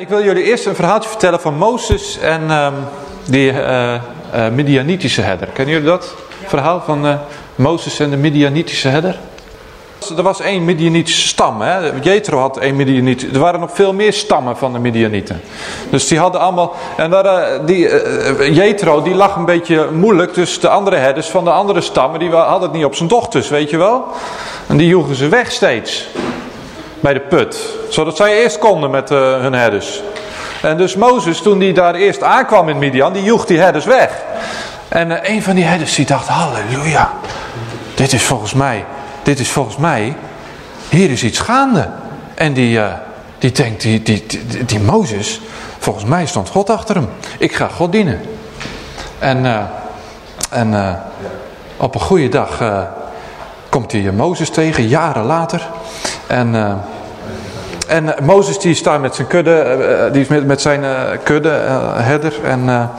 Ik wil jullie eerst een verhaaltje vertellen van Mozes en ehm, die eh, eh, Midianitische herder. Kennen jullie dat verhaal van eh, Mozes en de Midianitische herder? Er was één Midianitische stam. Hè? Jethro had één Midianiet. Er waren nog veel meer stammen van de Midianieten. Dus die hadden allemaal... En daar, eh, die, eh, Jethro die lag een beetje moeilijk. Dus de andere herders van de andere stammen... die hadden het niet op zijn dochters, weet je wel. En die joegen ze weg steeds. Bij de put. Zodat zij eerst konden met eh, hun herders. En dus Mozes, toen hij daar eerst aankwam in Midian... die joeg die herders weg. En een van die herders die dacht... Halleluja. Dit is volgens mij dit is volgens mij, hier is iets gaande. En die, uh, die denkt, die, die, die, Mozes, volgens mij stond God achter hem. Ik ga God dienen. En, uh, en uh, op een goede dag komt hij Mozes tegen, jaren later. En... En Mozes die staat met zijn kudde, die is met, met zijn kudde, herder. En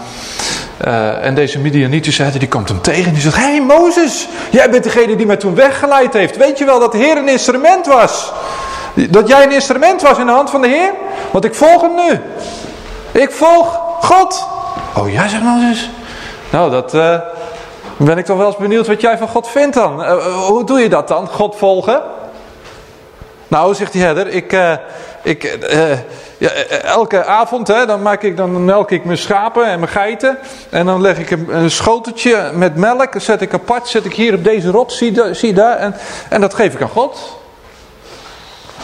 uh, en deze Midianitische herder die komt hem tegen en die zegt, Hé hey Mozes, jij bent degene die mij toen weggeleid heeft. Weet je wel dat de Heer een instrument was? Dat jij een instrument was in de hand van de Heer? Want ik volg hem nu. Ik volg God. Oh ja, zegt Mozes. Nou, dat uh, ben ik toch wel eens benieuwd wat jij van God vindt dan. Uh, hoe doe je dat dan, God volgen? Nou, zegt die herder, ik, ik, ja, eh, elke avond hè, dan, maak ik, dan melk ik mijn schapen en mijn geiten. En dan leg ik een, een schoteltje met melk. zet ik apart. Zet ik hier op deze rot. Zie, zie daar. En, en dat geef ik aan God.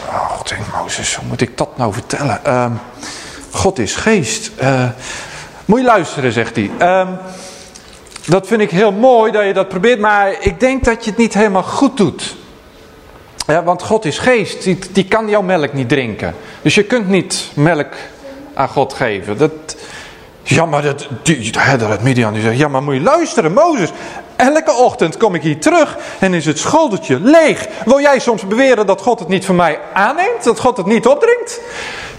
Oh, denk Mozes, hoe moet ik dat nou vertellen? Uh, God is geest. Moet je luisteren, zegt hij. Uh, dat vind ik heel mooi dat je dat probeert. Maar ik denk dat je het niet helemaal goed doet. Ja, want God is geest, die, die kan jouw melk niet drinken. Dus je kunt niet melk aan God geven. Dat, ja, maar dat, die, uit Midian die zegt, ja, maar moet je luisteren, Mozes. Elke ochtend kom ik hier terug en is het schoteltje leeg. Wil jij soms beweren dat God het niet van mij aanneemt? Dat God het niet opdringt?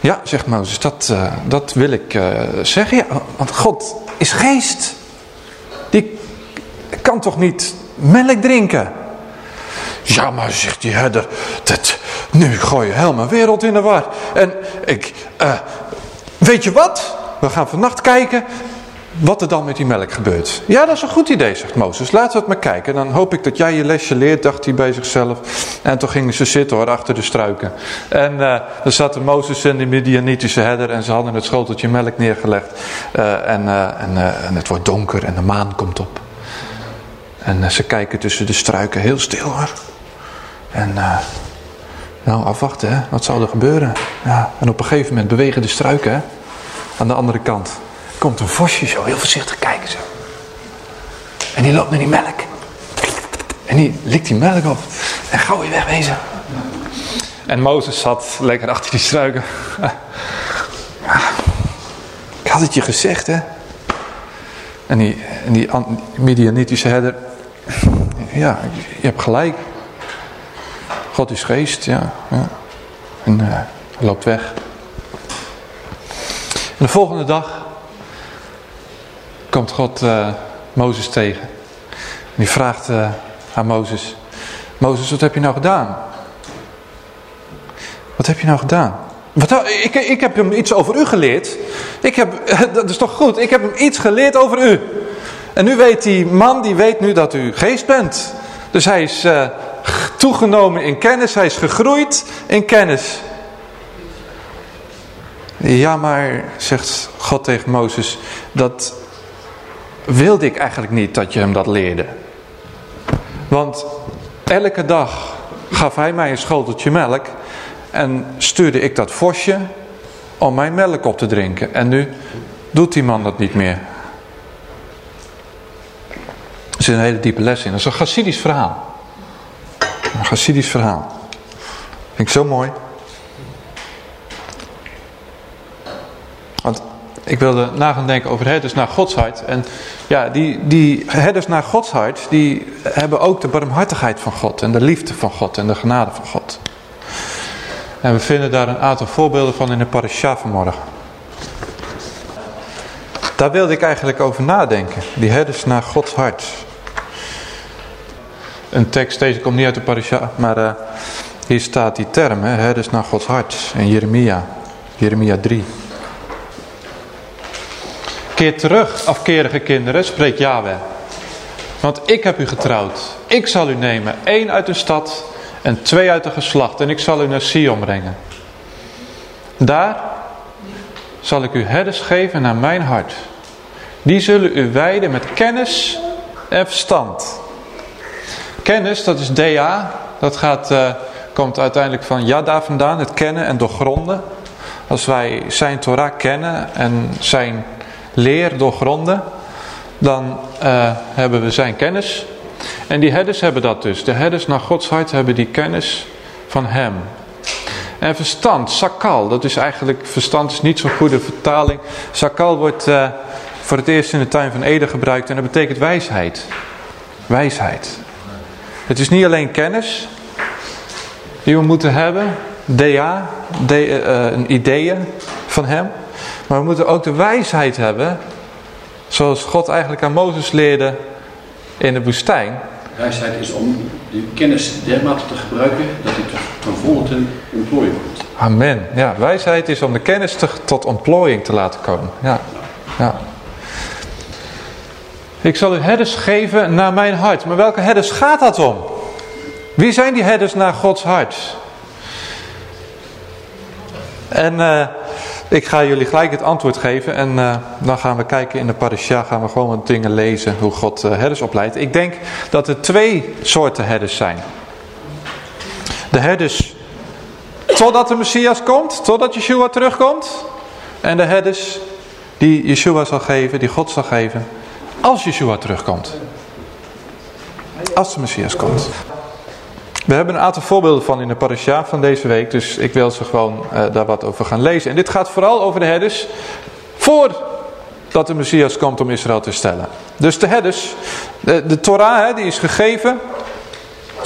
Ja, zegt Mozes, dat, uh, dat wil ik uh, zeggen. Want God is geest. Die kan toch niet melk drinken? Ja, maar zegt die herder, dat, nu gooi je heel mijn wereld in de war. En ik, uh, weet je wat? We gaan vannacht kijken wat er dan met die melk gebeurt. Ja, dat is een goed idee, zegt Mozes. Laten we het maar kijken. Dan hoop ik dat jij je lesje leert, dacht hij bij zichzelf. En toen gingen ze zitten hoor, achter de struiken. En uh, er zaten Mozes en de Midianitische herder en ze hadden het schoteltje melk neergelegd. En, en, en het wordt donker en de maan komt op. En ze kijken tussen de struiken heel stil hoor. En uh, nou, afwachten hè. Wat zou er gebeuren? Ja, en op een gegeven moment bewegen de struiken hè. Aan de andere kant komt een vosje zo heel voorzichtig kijken zo. En die loopt naar die melk. En die likt die melk op. En gauw weer wegwezen. En Mozes zat lekker achter die struiken. Ik had het je gezegd hè. En die, en die Midianitische herder. Ja, je hebt gelijk. God is geest, ja. ja. En uh, loopt weg. En de volgende dag komt God uh, Mozes tegen. En die vraagt uh, aan Mozes. Mozes, wat heb je nou gedaan? Wat heb je nou gedaan? Wat, nou, ik, ik heb hem iets over u geleerd. Ik heb, dat is toch goed? Ik heb hem iets geleerd over u. En nu weet die man, die weet nu dat u geest bent. Dus hij is toegenomen in kennis, hij is gegroeid in kennis. Ja, maar, zegt God tegen Mozes, dat wilde ik eigenlijk niet dat je hem dat leerde. Want elke dag gaf hij mij een schoteltje melk en stuurde ik dat vosje om mijn melk op te drinken. En nu doet die man dat niet meer. Er zit een hele diepe les in. Dat is een Chassidisch verhaal. Een Chassidisch verhaal. Vind ik zo mooi. Want ik wilde na gaan denken over herders naar Gods hart. En ja, die, die herders naar Gods hart, die hebben ook de barmhartigheid van God. En de liefde van God en de genade van God. En we vinden daar een aantal voorbeelden van in de parasha vanmorgen. Daar wilde ik eigenlijk over nadenken. Die herders naar Gods hart. Een tekst, deze komt niet uit de parasha, maar uh, hier staat die term, hè, herders naar Gods hart. In Jeremia, Jeremia 3. Keer terug, afkerige kinderen, spreekt Yahweh. Want ik heb u getrouwd. Ik zal u nemen, één uit de stad en twee uit de geslacht. En ik zal u naar Sion brengen. Daar zal ik u herders geven naar mijn hart. Die zullen u wijden met kennis en verstand. Kennis, dat is DA. Dat gaat, uh, komt uiteindelijk van Yada vandaan, het kennen en doorgronden. Als wij zijn Torah kennen en zijn leer doorgronden, dan uh, hebben we zijn kennis. En die herders hebben dat dus. De herders naar Gods hart hebben die kennis van hem. En verstand, sakal, dat is eigenlijk, verstand is niet zo'n goede vertaling. Sakal wordt uh, voor het eerst in de tuin van Eden gebruikt en dat betekent wijsheid. Wijsheid. Het is niet alleen kennis die we moeten hebben, DA, de, uh, ideeën van hem. Maar we moeten ook de wijsheid hebben, zoals God eigenlijk aan Mozes leerde in de woestijn. Wijsheid is om die kennis dermate te gebruiken dat die ten volle ten ontplooiing komt. Amen. Ja, wijsheid is om de kennis te, tot ontplooiing te laten komen. Ja. ja. Ik zal u herders geven naar mijn hart. Maar welke herders gaat dat om? Wie zijn die herders naar Gods hart? En uh, ik ga jullie gelijk het antwoord geven. En uh, dan gaan we kijken in de parasha. Gaan we gewoon wat dingen lezen. Hoe God uh, herders opleidt. Ik denk dat er twee soorten herders zijn. De herders totdat de Messias komt. Totdat Yeshua terugkomt. En de herders die Yeshua zal geven. Die God zal geven. Als Yeshua terugkomt. Als de Messias komt. We hebben een aantal voorbeelden van in de parasha van deze week. Dus ik wil ze gewoon uh, daar wat over gaan lezen. En dit gaat vooral over de herders. Voordat de Messias komt om Israël te stellen. Dus de herders. De, de Torah hè, die is gegeven.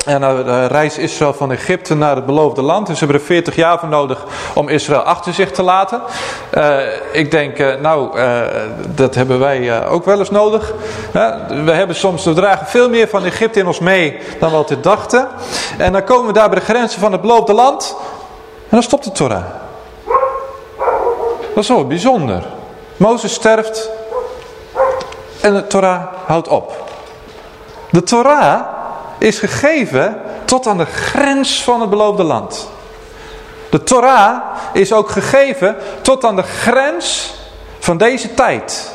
En dan uh, reist Israël van Egypte naar het beloofde land. Dus ze hebben er 40 jaar voor nodig om Israël achter zich te laten. Uh, ik denk, uh, nou, dat hebben wij ook wel eens nodig. we hebben soms, we dragen veel meer van Egypte in ons mee dan we altijd dachten. En dan komen we daar bij de grenzen van het beloofde land. En dan stopt de Torah. Dat is zo bijzonder. Mozes sterft. En de Torah houdt op. De Torah is gegeven tot aan de grens van het beloofde land. De Torah is ook gegeven tot aan de grens van deze tijd.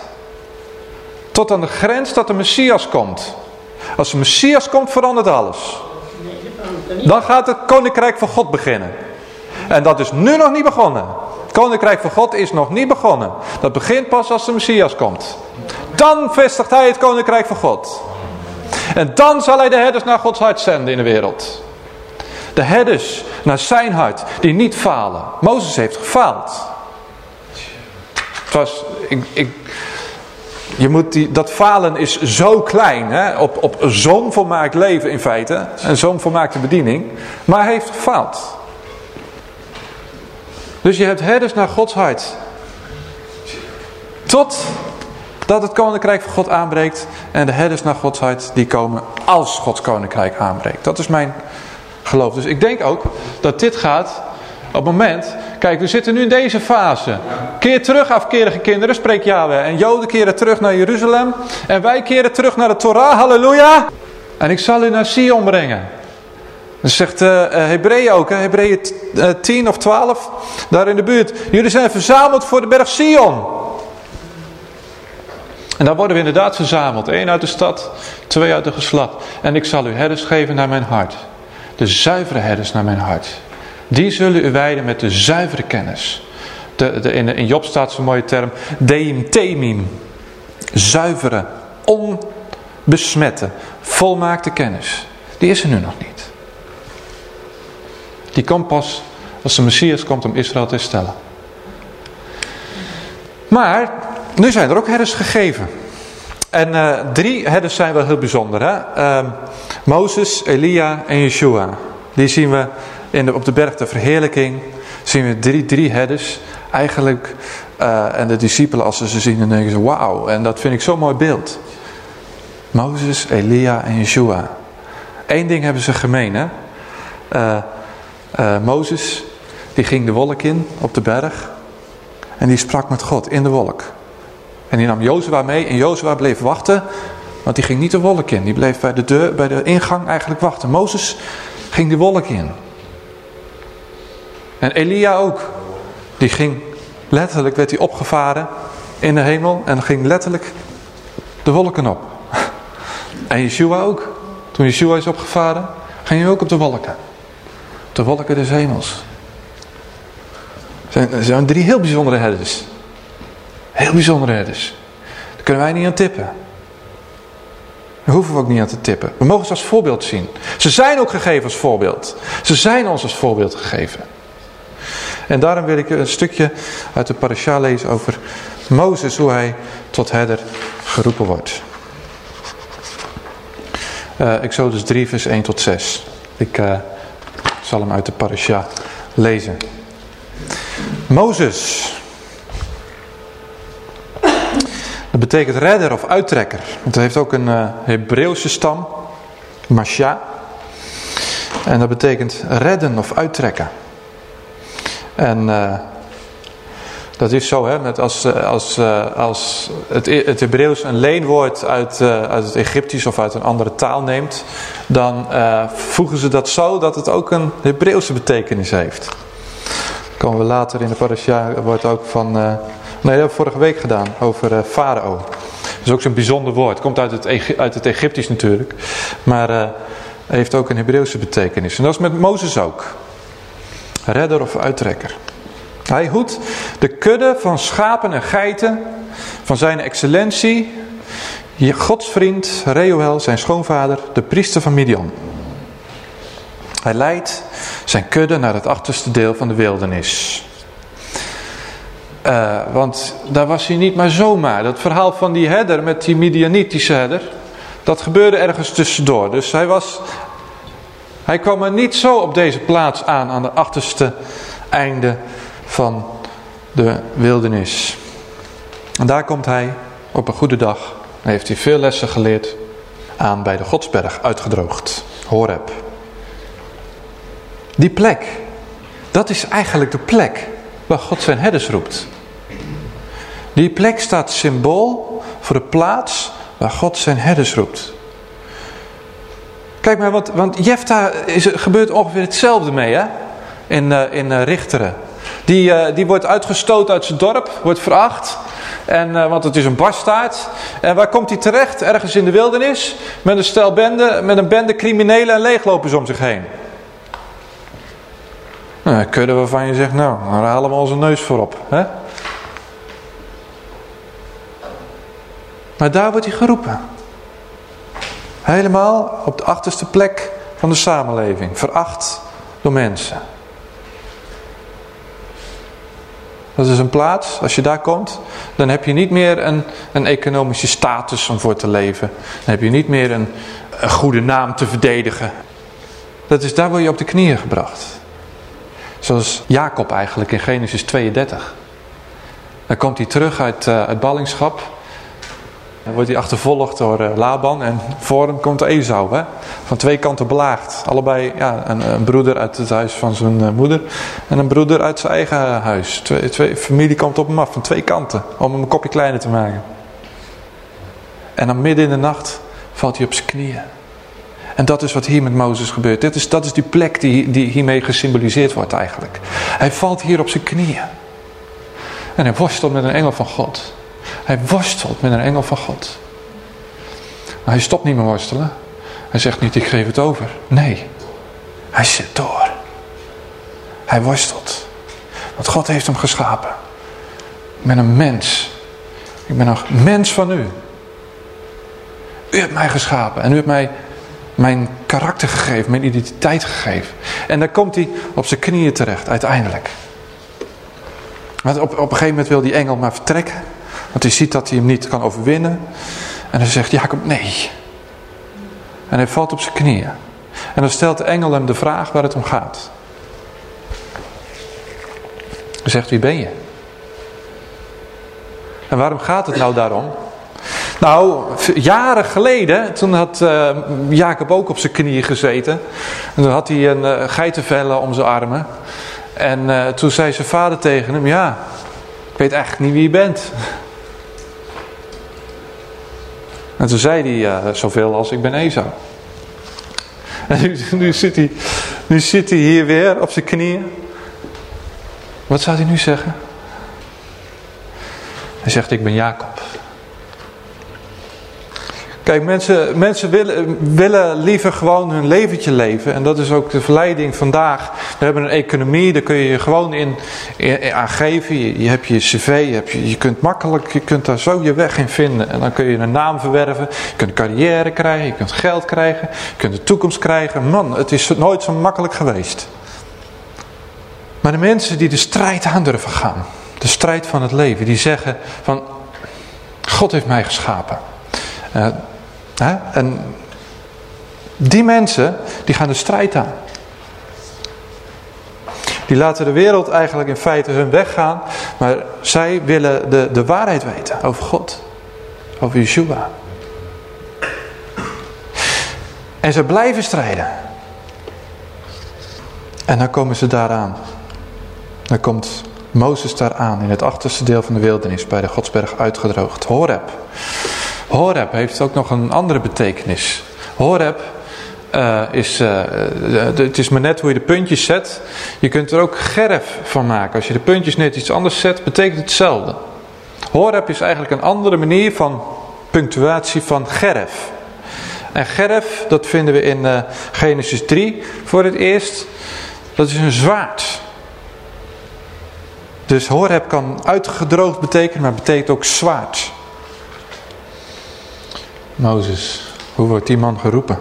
Tot aan de grens dat de Messias komt. Als de Messias komt verandert alles. Dan gaat het Koninkrijk van God beginnen. En dat is nu nog niet begonnen. Het Koninkrijk van God is nog niet begonnen. Dat begint pas als de Messias komt. Dan vestigt hij het Koninkrijk van God. En dan zal hij de herders naar Gods hart zenden in de wereld. De herders naar zijn hart, die niet falen. Mozes heeft gefaald. Het was, ik, ik, je moet die, dat falen is zo klein, hè? Op, op zo'n volmaakt leven in feite. En zo'n volmaakte bediening. Maar hij heeft gefaald. Dus je hebt herders naar Gods hart. Tot dat het koninkrijk van God aanbreekt. En de herders naar Gods hart die komen als Gods koninkrijk aanbreekt. Dat is mijn geloof. Dus ik denk ook dat dit gaat op het moment... Kijk, we zitten nu in deze fase. Keer terug afkerige kinderen, spreekt Yahweh. En Joden keren terug naar Jeruzalem. En wij keren terug naar de Torah, halleluja. En ik zal u naar Sion brengen. Dat zegt uh, Hebreeën ook, Hebreeën 10 of 12, daar in de buurt. Jullie zijn verzameld voor de berg Sion. En daar worden we inderdaad verzameld. één uit de stad, twee uit de geslacht. En ik zal u herders geven naar mijn hart. De zuivere herders naar mijn hart. Die zullen u wijden met de zuivere kennis. De, de, in, in Job staat zo'n mooie term. Deim temim. Zuivere, onbesmette, volmaakte kennis. Die is er nu nog niet. Die komt pas als de Messias komt om Israël te stellen. Maar nu zijn er ook herders gegeven. En uh, drie herders zijn wel heel bijzonder. Hè? Uh, Mozes, Elia en Yeshua. Die zien we in de, op de berg de verheerlijking. Zien we drie, drie herders. Eigenlijk, uh, en de discipelen als ze ze zien, dan denken ze wauw. En dat vind ik zo'n mooi beeld. Mozes, Elia en Yeshua. Eén ding hebben ze gemeen. Hè? Uh, Mozes, die ging de wolk in op de berg. En die sprak met God in de wolk. En die nam Jozua mee en Jozua bleef wachten. Want die ging niet de wolk in. Die bleef bij de, deur, bij de ingang eigenlijk wachten. Mozes ging de wolk in. En Elia ook. Die ging letterlijk, werd hij opgevaren in de hemel. En ging letterlijk de wolken op. En Yeshua ook. Toen Yeshua is opgevaren, ging hij ook op de wolken. De wolken des hemels. Er zijn drie heel bijzondere herders. Heel bijzondere herders. Daar kunnen wij niet aan tippen. Daar hoeven we ook niet aan te tippen. We mogen ze als voorbeeld zien. Ze zijn ook gegeven als voorbeeld. Ze zijn ons als voorbeeld gegeven. En daarom wil ik een stukje uit de parasha lezen over Mozes, hoe hij tot herder geroepen wordt. Uh, Exodus 3 vers 1 tot 6. Ik uh, zal hem uit de parasha lezen. Mozes. Dat betekent redder of uittrekker. Het heeft ook een uh, Hebreeuwse stam. Masha. En dat betekent redden of uittrekken. En uh, dat is zo, hè, met als, als, als het, het Hebreeuws een leenwoord uit, uit het Egyptisch of uit een andere taal neemt, dan voegen ze dat zo dat het ook een Hebreeuwse betekenis heeft. Komen we later in de parasha, wordt ook van, nee dat hebben we vorige week gedaan, over uh, Farao. Dat is ook zo'n bijzonder woord, komt uit het, uit het Egyptisch natuurlijk, maar heeft ook een Hebreeuwse betekenis. En dat is met Mozes ook. Redder of uittrekker. Hij hoedt de kudde van schapen en geiten van zijn excellentie, godsvriend Reuel, zijn schoonvader, de priester van Midian. Hij leidt zijn kudde naar het achterste deel van de wildernis. Uh, want daar was hij niet maar zomaar. Dat verhaal van die herder met die Midianitische herder, dat gebeurde ergens tussendoor. Dus hij was, hij kwam er niet zo op deze plaats aan, aan de achterste einde van de wildernis. En daar komt hij op een goede dag. En heeft hij veel lessen geleerd aan bij de Godsberg uitgedroogd. Horeb. Die plek, dat is eigenlijk de plek waar God zijn herders roept. Die plek staat symbool voor de plaats waar God zijn herders roept. Kijk maar, want, want Jefta is, gebeurt ongeveer hetzelfde mee hè? in, uh, in uh, Richteren. Die, uh, die wordt uitgestoten uit zijn dorp, wordt veracht. En, want het is een barstaart. En waar komt hij terecht? Ergens in de wildernis. Met een stel bende, met een bende criminelen en leeglopers om zich heen. Nou, kudde waarvan je zegt, nou, daar halen we onze neus voorop. Hè? Maar daar wordt hij geroepen. Helemaal op de achterste plek van de samenleving. Veracht door mensen. Dat is een plaats, als je daar komt, dan heb je niet meer een, een economische status om voor te leven. Dan heb je niet meer een, een goede naam te verdedigen. Dat is, daar word je op de knieën gebracht. Zoals Jacob eigenlijk in Genesis 32. Dan komt hij terug uit, uh, uit ballingschap. Dan wordt hij achtervolgd door uh, Laban en voor hem komt Esau. Hè? Van twee kanten belaagd. Allebei ja, een, een broeder uit het huis van zijn uh, moeder en een broeder uit zijn eigen huis. Twee, twee, familie komt op hem af van twee kanten om hem een kopje kleiner te maken. En dan midden in de nacht valt hij op zijn knieën. En dat is wat hier met Mozes gebeurt. Dit is, dat is die plek die, die hiermee gesymboliseerd wordt eigenlijk. Hij valt hier op zijn knieën. En hij worstelt met een engel van God. Hij worstelt met een engel van God. Hij stopt niet meer worstelen. Hij zegt niet, ik geef het over. Nee, hij zit door. Hij worstelt. Want God heeft hem geschapen. Ik ben een mens. Ik ben een mens van u. U hebt mij geschapen en u hebt mij mijn karakter gegeven, mijn identiteit gegeven. En dan komt hij op zijn knieën terecht, uiteindelijk. Maar op, op een gegeven moment wil die engel maar vertrekken. Want hij ziet dat hij hem niet kan overwinnen. En dan zegt Jacob nee. En hij valt op zijn knieën. En dan stelt de engel hem de vraag waar het om gaat. Hij zegt, wie ben je? En waarom gaat het nou daarom? Nou, jaren geleden, toen had uh, Jacob ook op zijn knieën gezeten. En toen had hij een uh, geitenvelle om zijn armen. En uh, toen zei zijn vader tegen hem, ja, ik weet eigenlijk niet wie je bent. En toen zei hij, zoveel als ik ben Esau. En nu, nu, zit hij, nu zit hij hier weer op zijn knieën. Wat zou hij nu zeggen? Hij zegt, ik ben Jacob. Kijk, mensen, mensen willen, willen liever gewoon hun leventje leven. En dat is ook de verleiding vandaag. We hebben een economie, daar kun je je gewoon in, in, aan geven. Je, hebt je cv, je, je, je kunt makkelijk, je kunt daar zo je weg in vinden. En dan kun je een naam verwerven. Je kunt carrière krijgen, je kunt geld krijgen. Je kunt de toekomst krijgen. Man, het is nooit zo makkelijk geweest. Maar de mensen die de strijd aandurven gaan. De strijd van het leven. Die zeggen van, God heeft mij geschapen. Hè? En die mensen, die gaan de strijd aan. Die laten de wereld eigenlijk in feite hun weg gaan. Maar zij willen de, de waarheid weten over God. Over Yeshua. En ze blijven strijden. En dan komen ze daaraan. Dan komt Mozes daar aan in het achterste deel van de wildernis bij de Godsberg uitgedroogd. Horeb. Horeb heeft ook nog een andere betekenis. Horeb uh, is, uh, het is maar net hoe je de puntjes zet. Je kunt er ook gerf van maken. Als je de puntjes net iets anders zet, betekent hetzelfde. Horeb is eigenlijk een andere manier van punctuatie van gerf. En gerf, dat vinden we in Genesis 3 voor het eerst. Dat is een zwaard. Dus Horeb kan uitgedroogd betekenen, maar betekent ook zwaard. Mozes, hoe wordt die man geroepen?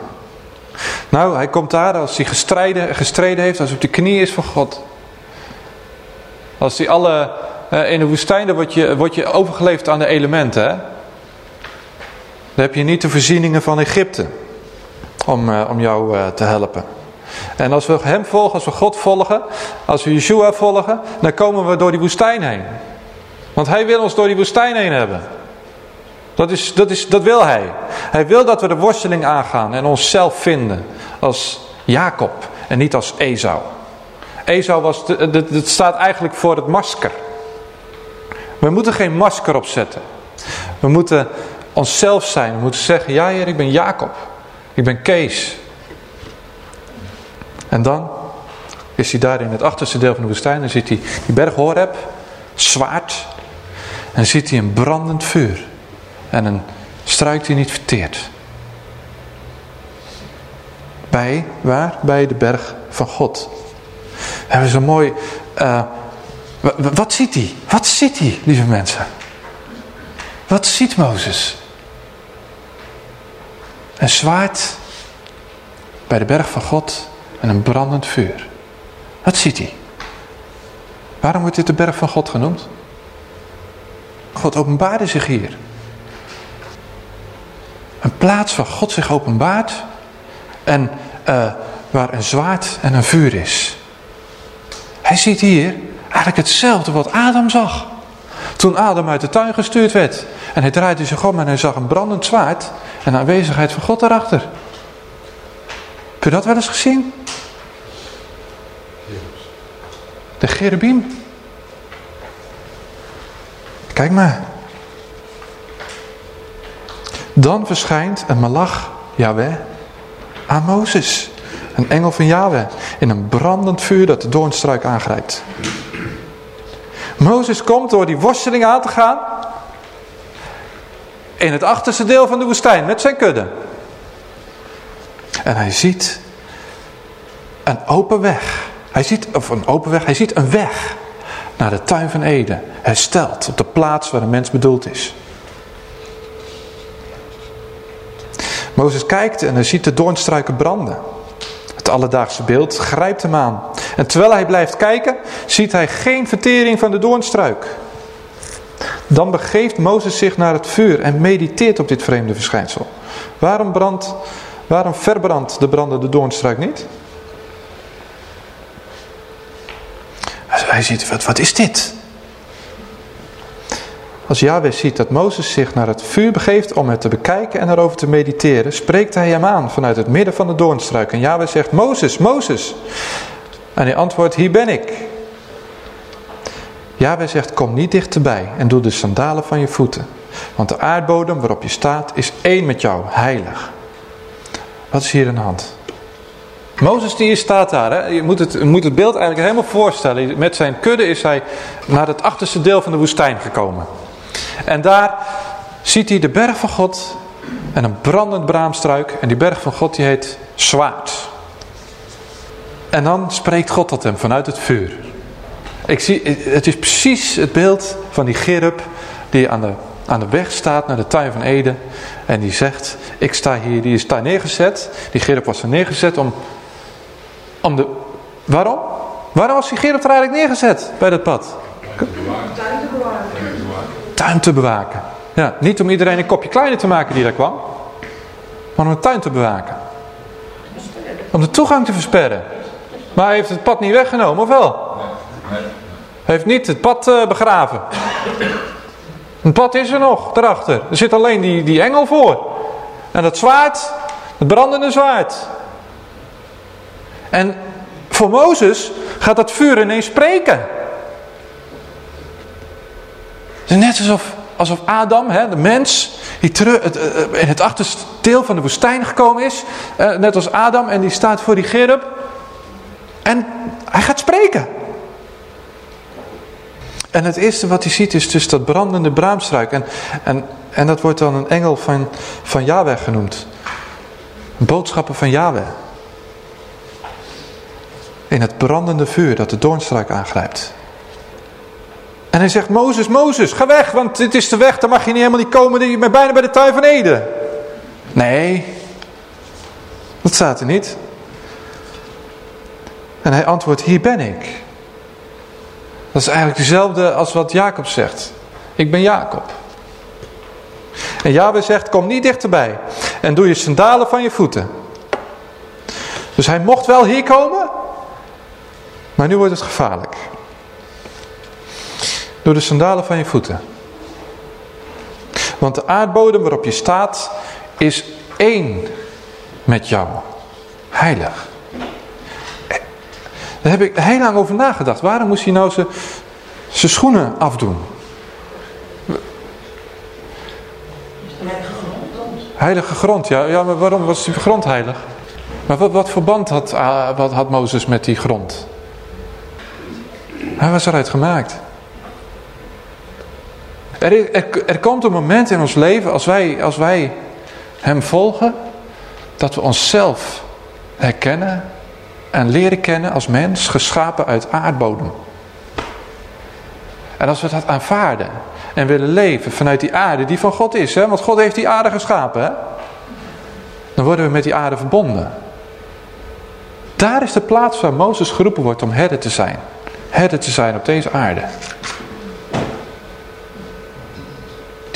Nou, hij komt daar als hij gestreden, heeft, als hij op de knie is voor God. Als hij alle, uh, in de woestijn, word je, word je overgeleefd aan de elementen. Hè? Dan heb je niet de voorzieningen van Egypte om, uh, om jou uh, te helpen. En als we hem volgen, als we God volgen, als we Yeshua volgen, dan komen we door die woestijn heen. Want hij wil ons door die woestijn heen hebben. Dat, is, dat, is, dat wil hij. Hij wil dat we de worsteling aangaan en onszelf vinden als Jacob en niet als Esau. Esau was, het staat eigenlijk voor het masker. We moeten geen masker opzetten. We moeten onszelf zijn. We moeten zeggen, ja heer, ik ben Jacob. Ik ben Kees. En dan is hij daar in het achterste deel van de woestijn. Dan ziet hij die berg Horeb, zwaard. En ziet hij een brandend vuur en een struik die niet verteert. Bij, waar? Bij de berg van God. We hebben zo mooi... Uh, wat ziet hij? Wat ziet hij, lieve mensen? Wat ziet Mozes? Een zwaard bij de berg van God en een brandend vuur. Wat ziet hij? Waarom wordt dit de berg van God genoemd? God openbaarde zich hier. Een plaats waar God zich openbaart en uh, waar een zwaard en een vuur is. Hij ziet hier eigenlijk hetzelfde wat Adam zag. Toen Adam uit de tuin gestuurd werd. En hij draaide zich om en hij zag een brandend zwaard en de aanwezigheid van God erachter. Heb je dat wel eens gezien? De cherubim. Kijk maar. Dan verschijnt een malach, Yahweh, aan Mozes. Een engel van Yahweh in een brandend vuur dat de doornstruik aangrijpt. Mozes komt door die worsteling aan te gaan. In het achterste deel van de woestijn met zijn kudde. En hij ziet een open weg. Hij ziet, of een open weg, hij ziet een weg naar de tuin van Eden. Hersteld op de plaats waar de mens bedoeld is. Mozes kijkt en hij ziet de doornstruiken branden. Het alledaagse beeld grijpt hem aan. En terwijl hij blijft kijken, ziet hij geen vertering van de doornstruik. Dan begeeft Mozes zich naar het vuur en mediteert op dit vreemde verschijnsel. Waarom, brandt, waarom verbrandt de brandende doornstruik niet? Hij ziet, wat, wat is dit? Als Yahweh ziet dat Mozes zich naar het vuur begeeft om het te bekijken en erover te mediteren, spreekt hij hem aan vanuit het midden van de doornstruik. En Yahweh zegt, Mozes, Mozes. En hij antwoordt, hier ben ik. Yahweh zegt, kom niet dichterbij en doe de sandalen van je voeten. Want de aardbodem waarop je staat is één met jou, heilig. Wat is hier aan de hand? Mozes die staat daar. Hè? Je, moet het, je moet het beeld eigenlijk helemaal voorstellen. Met zijn kudde is hij naar het achterste deel van de woestijn gekomen. En daar ziet hij de berg van God en een brandend braamstruik. En die berg van God die heet zwaard. En dan spreekt God tot hem vanuit het vuur. Ik zie, het is precies het beeld van die Gerub die aan de, aan de weg staat naar de tuin van Eden. En die zegt, ik sta hier, die is daar neergezet. Die Gerub was er neergezet om, om de... Waarom? Waarom was die Gerub er eigenlijk neergezet bij dat pad? Te bewaken. Tuin te bewaken. Ja, niet om iedereen een kopje kleiner te maken die daar kwam. Maar om een tuin te bewaken. Om de toegang te versperren. Maar hij heeft het pad niet weggenomen, of wel? Hij heeft niet het pad uh, begraven. Het pad is er nog, daarachter. Er zit alleen die, die engel voor. En dat zwaard, het brandende zwaard. En voor Mozes gaat dat vuur ineens spreken. Het is net alsof, Adam, hè, de mens, die terug, het, in het achterste deel van de woestijn gekomen is. Net als Adam en die staat voor die gerub. En hij gaat spreken. En het eerste wat hij ziet is dus dat brandende braamstruik. En, en, en dat wordt dan een engel van, van Yahweh genoemd. Een boodschapper van Yahweh. In het brandende vuur dat de doornstruik aangrijpt. En hij zegt, Mozes, Mozes, ga weg, want dit is de weg, dan mag je niet helemaal niet komen, je bent bijna bij de tuin van Eden. Nee, dat staat er niet. En hij antwoordt, hier ben ik. Dat is eigenlijk dezelfde als wat Jacob zegt. Ik ben Jacob. En Yahweh zegt, kom niet dichterbij. En doe je sandalen van je voeten. Dus hij mocht wel hier komen. Maar nu wordt het gevaarlijk. Doe de sandalen van je voeten. Want de aardbodem waarop je staat is één met jou. Heilig. Daar heb ik heel lang over nagedacht. Waarom moest hij nou zijn schoenen afdoen? Heilige grond. Heilige grond, ja. ja maar waarom was die grond heilig? Maar wat, wat verband had, uh, wat had Mozes met die grond? Hij was eruit gemaakt. Er, er, komt een moment in ons leven als wij, als wij hem volgen, dat we onszelf herkennen en leren kennen als mens, geschapen uit aardbodem. En als we dat aanvaarden en willen leven vanuit die aarde die van God is, hè? want God heeft die aarde geschapen, hè? dan worden we met die aarde verbonden. Daar is de plaats waar Mozes geroepen wordt om herder te zijn. Herder te zijn op deze aarde.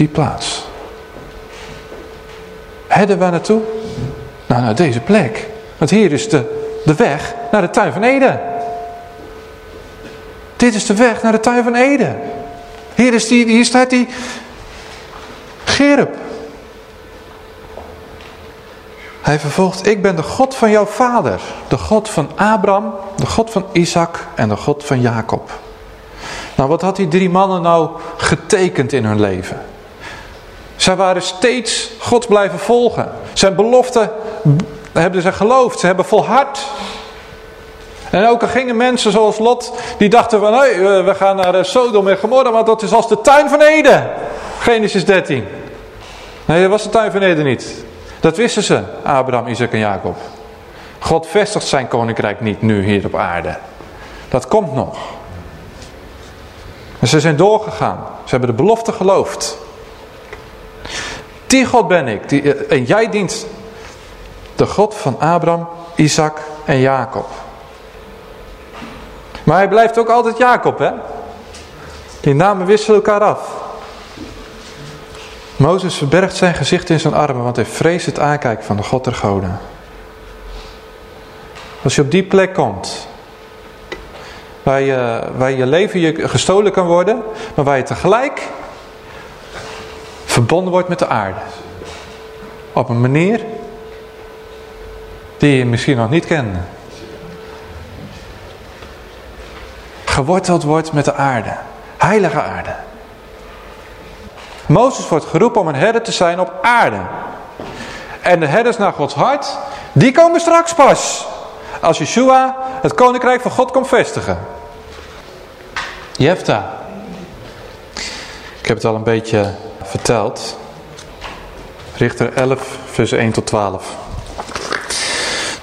Die plaats. Herder waar naartoe? Nou, naar deze plek. Want hier is de de weg naar de tuin van Eden. Dit is de weg naar de tuin van Eden. Hier, is die, hier staat die Gerub. Hij vervolgt, ik ben de God van jouw vader. De God van Abraham, de God van Isaac en de God van Jacob. Nou, wat had die drie mannen nou getekend in hun leven? Zij waren steeds God blijven volgen. Zijn belofte hebben ze geloofd, ze hebben volhard. En ook er gingen mensen zoals Lot, die dachten van, hey, we gaan naar eh, Sodom en Gomorra, want dat is als de tuin van Eden. Genesis 13. Nee, dat was de tuin van Eden niet. Dat wisten ze, Abraham, Isaac en Jacob. God vestigt zijn koninkrijk niet nu hier op aarde. Dat komt nog. En ze zijn doorgegaan. Ze hebben de belofte geloofd. Die God ben ik. Die, eh, en jij dient de God van Abraham, Isaac en Jacob. Maar hij blijft ook altijd Jacob, hè? Die namen wisselen elkaar af. Mozes verbergt zijn gezicht in zijn armen, want hij vreest het aankijken van de God der goden. Als je op die plek komt, waar je, waar je leven je gestolen kan worden, maar waar je tegelijk verbonden wordt met de aarde. Op een manier die je misschien nog niet kende. Geworteld wordt met de aarde. Heilige aarde. Mozes wordt geroepen om een herder te zijn op aarde. En de herders naar Gods hart, die komen straks pas. Als Yeshua het koninkrijk van God komt vestigen. Jefta. Ik heb het al een beetje verteld. Richter 11, vers 1 tot 12.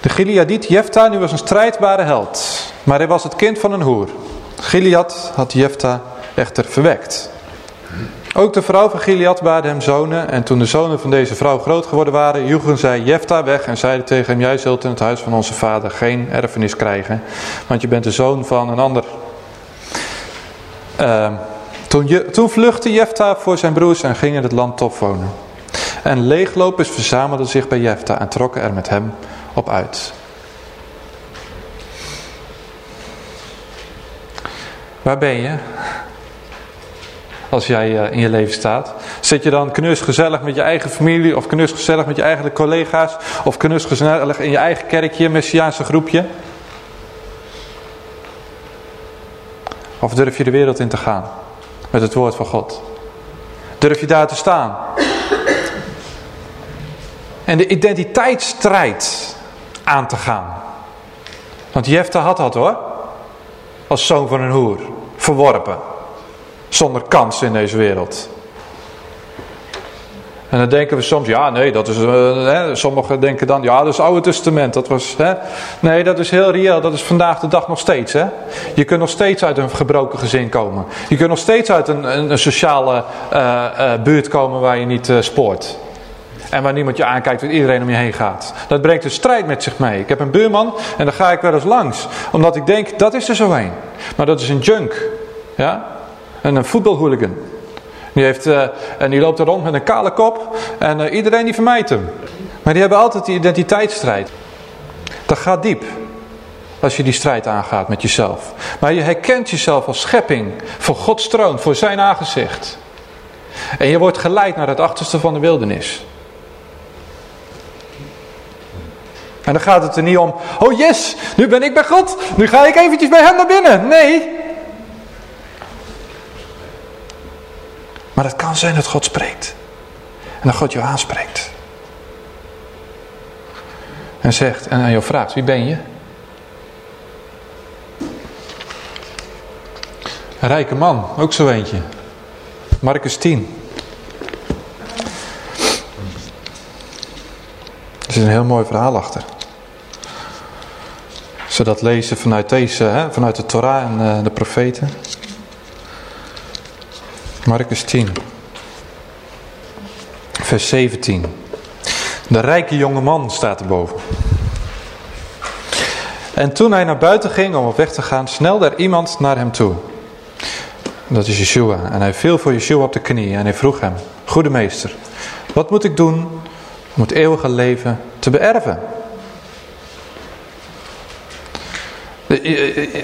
De Gileadiet Jefta nu was een strijdbare held. Maar hij was het kind van een hoer. Gilead had Jefta echter verwekt. Ook de vrouw van Gilead baarde hem zonen. En toen de zonen van deze vrouw groot geworden waren, joegen zij Jefta weg en zeiden tegen hem, jij zult in het huis van onze vader geen erfenis krijgen, want je bent de zoon van een ander. Uh, toen, je, toen vluchtte Jefta voor zijn broers en ging in het land Tof wonen. En leeglopers verzamelden zich bij Jefta en trokken er met hem op uit. Waar ben je? Als jij uh, in je leven staat. Zit je dan knusgezellig met je eigen familie of knusgezellig met je eigen collega's of knusgezellig in je eigen kerkje, messiaanse groepje? Of durf je de wereld in te gaan met het woord van God? Durf je daar te staan? En de identiteitsstrijd aan te gaan. Want Jefta had dat hoor. Als zoon van een hoer. Verworpen. Zonder kans in deze wereld. En dan denken we soms, ja nee, dat is, uh, hè, sommigen denken dan, ja dat is het Oude Testament. Dat was, hè. Nee, dat is heel reëel, dat is vandaag de dag nog steeds. Hè. Je kunt nog steeds uit een gebroken gezin komen. Je kunt nog steeds uit een, een, sociale uh, uh, buurt komen waar je niet spoort. En waar niemand je aankijkt, waar iedereen om je heen gaat. Dat brengt een strijd met zich mee. Ik heb een buurman en daar ga ik wel eens langs. Omdat ik denk, dat is er zo een. Maar dat is een junk. Ja? En een voetbalhooligan. Die, heeft, uh, en die loopt er rond met een kale kop. En uh, iedereen die vermijdt hem. Maar die hebben altijd die identiteitsstrijd. Dat gaat diep. Als je die strijd aangaat met jezelf. Maar je herkent jezelf als schepping. Voor Gods troon. Voor zijn aangezicht. En je wordt geleid naar het achterste van de wildernis. En dan gaat het er niet om, oh yes, nu ben ik bij God, nu ga ik eventjes bij hem naar binnen. Nee. Maar het kan zijn dat God spreekt. En dat God jou aanspreekt. En zegt, en aan jou vraagt, wie ben je? Een rijke man, ook zo eentje. Marcus 10. Er zit een heel mooi verhaal achter ze dat lezen vanuit deze, hè, vanuit de Torah en uh, de profeten. Marcus 10. Vers 17. De rijke jonge man staat erboven. En toen hij naar buiten ging om op weg te gaan, snelde er iemand naar hem toe. Dat is Yeshua. En hij viel voor Yeshua op de knieën en hij vroeg hem, Goede meester, wat moet ik doen om het eeuwige leven te beërven?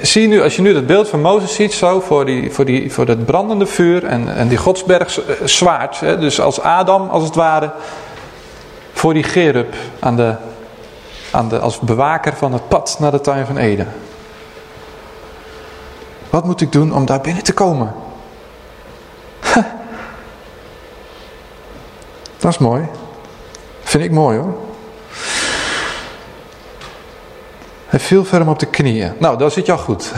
Zie je nu, als je nu dat beeld van Mozes ziet, zo voor, die, voor, die, voor dat brandende vuur en, en die godsberg zwaard. Hè, dus als Adam, als het ware, voor die gerub aan de, aan de, als bewaker van het pad naar de tuin van Eden. Wat moet ik doen om daar binnen te komen? Dat is mooi. Vind ik mooi hoor. Hij viel voor op de knieën. Nou, dat zit je al goed.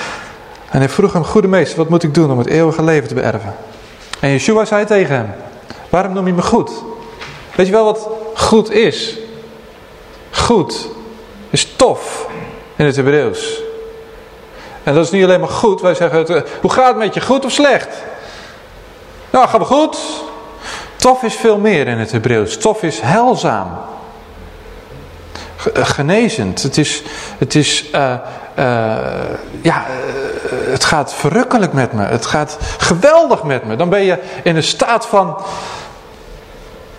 en hij vroeg hem, goede meester, wat moet ik doen om het eeuwige leven te beërven? En Yeshua zei tegen hem, waarom noem je me goed? Weet je wel wat goed is? Goed is tof in het Hebreeuws. En dat is niet alleen maar goed. Wij zeggen, het, hoe gaat het met je? Goed of slecht? Nou, gaat we goed. Tof is veel meer in het Hebreeuws. Tof is helzaam. Eh, genezend. Het is, het is uh, eh, ja, eh, het gaat verrukkelijk met me. Het gaat geweldig met me. Dan ben je in een staat van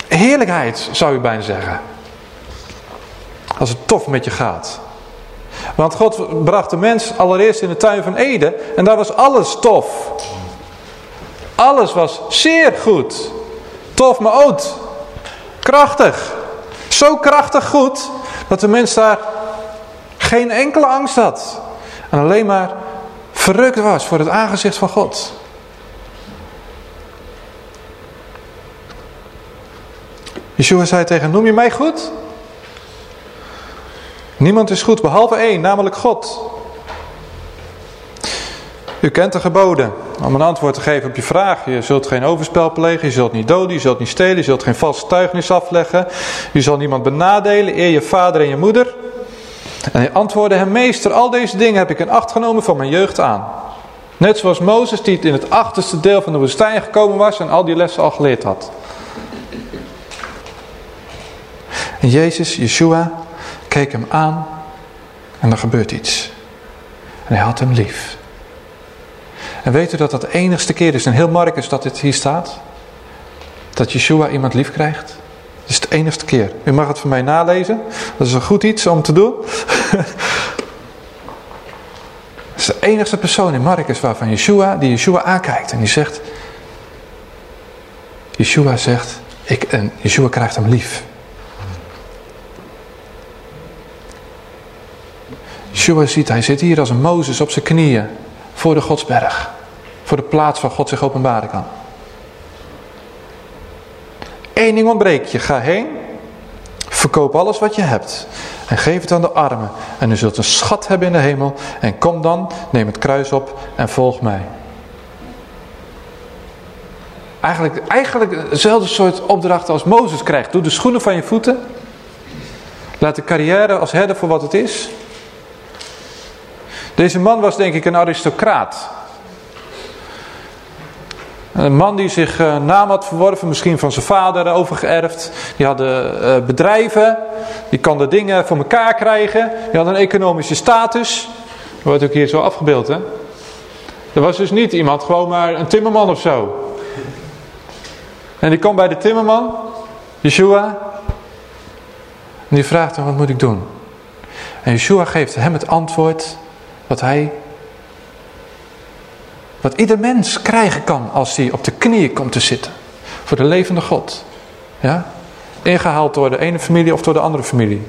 heerlijkheid, zou je bijna zeggen. Als het tof met je gaat. Want God bracht de mens allereerst in de tuin van Eden. En daar was alles tof. Alles was zeer goed. Tof, maar oud. Krachtig. Zo krachtig goed dat de mens daar geen enkele angst had. En alleen maar verrukt was voor het aangezicht van God. Yeshua zei tegen noem je mij goed? Niemand is goed behalve één, namelijk God. U kent de geboden. Om een antwoord te geven op je vraag. Je zult geen overspel plegen, je zult niet doden, je zult niet stelen, je zult geen vals getuigenis afleggen. Je zal niemand benadelen, eer je vader en je moeder. En hij antwoordde hem, meester, al deze dingen heb ik in acht genomen van mijn jeugd aan. Net zoals Mozes die in het achterste deel van de woestijn gekomen was en al die lessen al geleerd had. En Jezus, Yeshua, keek hem aan en er gebeurt iets. En hij had hem lief. En weet u dat dat de enigste keer is in heel Marcus dat dit hier staat? Dat Yeshua iemand lief krijgt? Dat is de enigste keer. U mag het van mij nalezen. Dat is een goed iets om te doen. Dat is de enigste persoon in Marcus waarvan Yeshua, die Yeshua aankijkt. En die zegt... Yeshua zegt... Ik, en Yeshua krijgt hem lief. Yeshua ziet, hij zit hier als een Mozes op zijn knieën. Voor de Godsberg. Voor de plaats waar God zich openbaren kan. Eén ding ontbreekt je. Ga heen. Verkoop alles wat je hebt. En geef het aan de armen. En u zult een schat hebben in de hemel. En kom dan, neem het kruis op en volg mij. Eigenlijk, eigenlijk dezelfde soort opdracht als Mozes krijgt. Doe de schoenen van je voeten. Laat de carrière als herder voor wat het is. Deze man was denk ik een aristocraat. Een man die zich uh, naam had verworven, misschien van zijn vader overgeërfd. Die hadden uh, bedrijven, die konden dingen voor elkaar krijgen. Die hadden een economische status. Dat wordt ook hier zo afgebeeld hè. Er was dus niet iemand, gewoon maar een timmerman of zo. En die komt bij de timmerman, Yeshua. En die vraagt hem, wat moet ik doen? En Yeshua geeft hem het antwoord wat hij, wat ieder mens krijgen kan als hij op de knieën komt te zitten. Voor de levende God. Ja? Ingehaald door de ene familie of door de andere familie.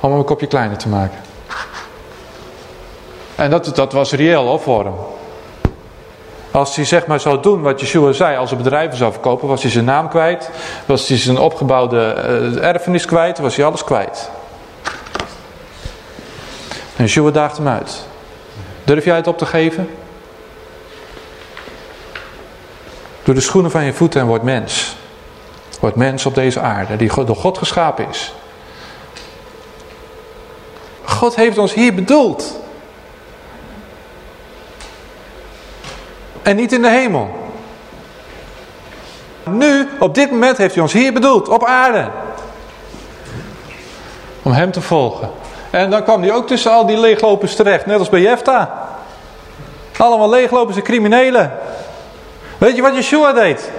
Om hem een kopje kleiner te maken. En dat, dat was reëel hoor, voor hem. Als hij zeg maar zou doen wat Yeshua zei, als hij bedrijven zou verkopen, was hij zijn naam kwijt. Was hij zijn opgebouwde uh, erfenis kwijt, was hij alles kwijt. En Yeshua daagt hem uit. Durf jij het op te geven? Doe de schoenen van je voeten en word mens. Word mens op deze aarde, die door God geschapen is. God heeft ons hier bedoeld. En niet in de hemel. Nu, op dit moment heeft hij ons hier bedoeld, op aarde. Om hem te volgen. En dan kwam hij ook tussen al die leeglopers terecht, net als bij Jefta. Allemaal leeglopers en criminelen. Weet je wat Yeshua deed?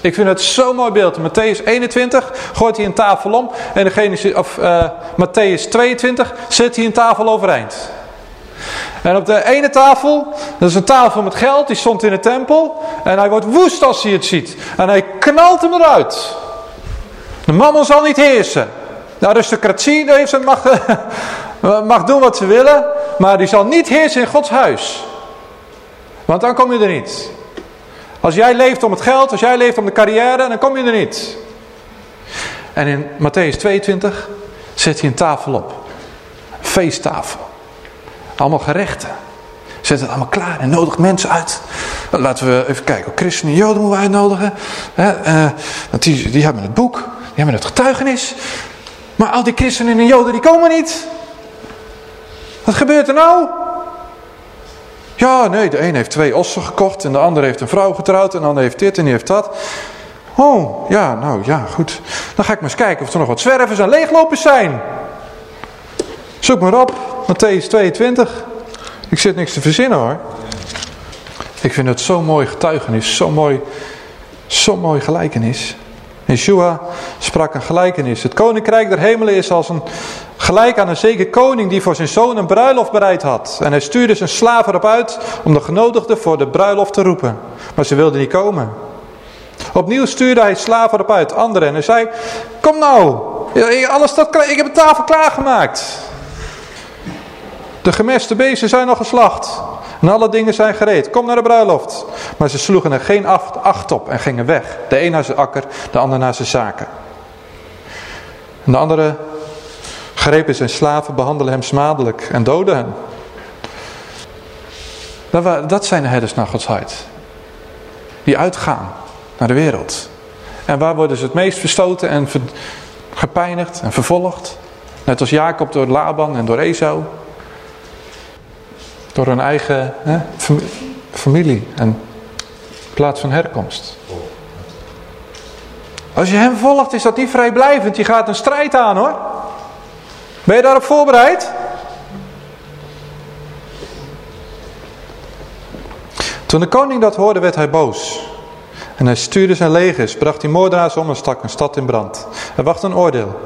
Ik vind het zo'n mooi beeld. Matthäus 21 gooit hij een tafel om. En degene, of uh, Matthäus 22 zet hij een tafel overeind. En op de ene tafel, dat is een tafel met geld, die stond in de tempel. En hij wordt woest als hij het ziet. En hij knalt hem eruit. De mammon zal niet heersen. De aristocratie heeft, mag, mag doen wat ze willen. Maar die zal niet heersen in Gods huis. Want dan kom je er niet. Als jij leeft om het geld, als jij leeft om de carrière, dan kom je er niet. En in Matthäus 22 zet hij een tafel op. Een feesttafel. Allemaal gerechten. Zet het allemaal klaar en nodigt mensen uit. Laten we even kijken. Christenen en Joden moeten we uitnodigen. Uh, want die, die hebben het boek. Die hebben het getuigenis. Maar al die christenen en Joden die komen niet. Wat gebeurt er nou? Ja, nee, de een heeft twee ossen gekocht en de ander heeft een vrouw getrouwd en de ander heeft dit en die heeft dat. Oh, ja, nou ja, goed. Dan ga ik maar eens kijken of er nog wat zwervers en leeglopers zijn. Zoek maar op, Matthäus 22. Ik zit niks te verzinnen hoor. Ik vind het zo'n mooi getuigenis, zo'n mooi, zo mooi gelijkenis. Yeshua sprak een gelijkenis. Het koninkrijk der hemelen is als een gelijk aan een zeker koning die voor zijn zoon een bruiloft bereid had. En hij stuurde zijn slaven erop uit om de genodigden voor de bruiloft te roepen. Maar ze wilden niet komen. Opnieuw stuurde hij slaven erop uit, anderen. En hij zei, kom nou, alles dat, ik heb de tafel klaargemaakt. De gemeste beesten zijn al geslacht. En alle dingen zijn gereed. Kom naar de bruiloft. Maar ze sloegen er geen acht op en gingen weg. De een naar zijn akker, de ander naar zijn zaken. En de andere grepen zijn slaven, behandelen hem smadelijk en doden hem. Dat zijn de herders naar Gods hart. Die uitgaan naar de wereld. En waar worden ze het meest verstoten en gepijnigd en vervolgd? Net als Jacob door Laban en door Esau. Door hun eigen hè, familie en plaats van herkomst. Als je hem volgt is dat niet vrijblijvend. Je gaat een strijd aan hoor. Ben je daarop voorbereid? Toen de koning dat hoorde werd hij boos. En hij stuurde zijn legers, bracht die moordenaars om en stak een stad in brand. Er wacht een oordeel.